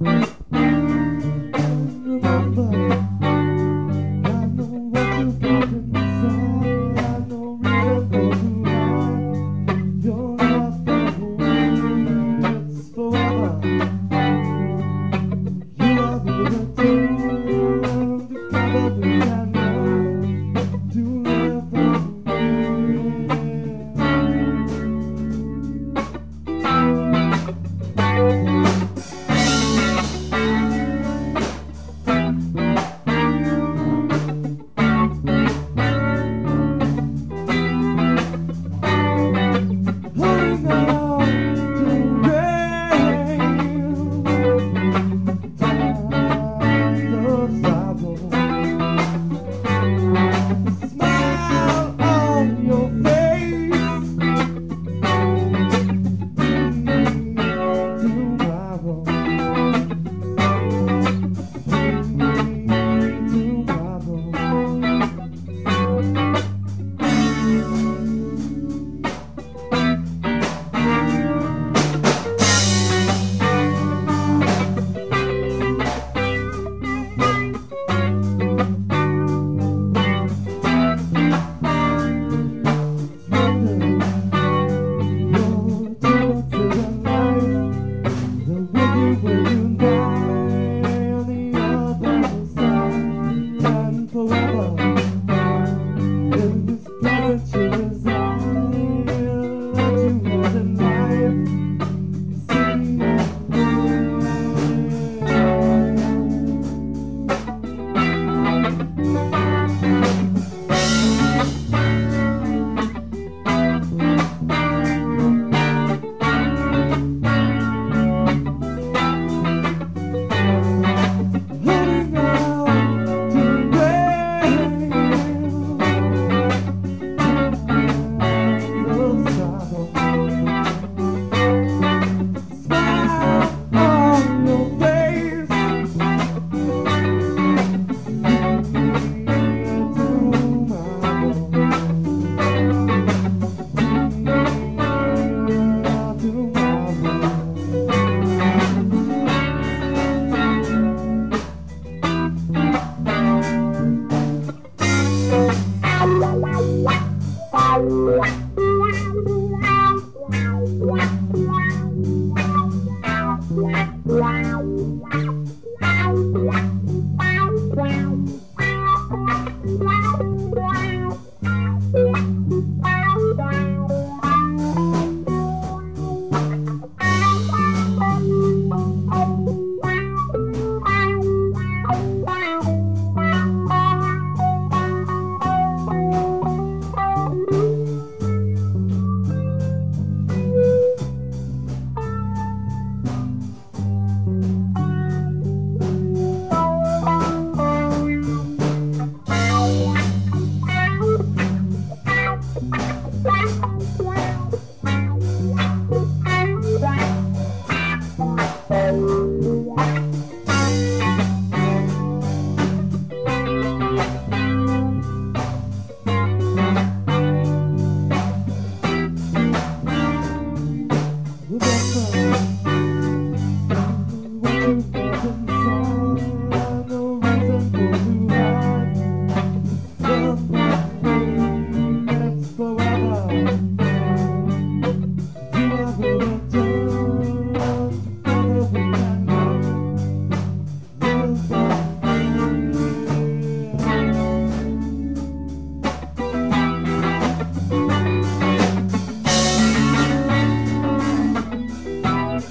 Bye. go.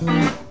Mm-hmm.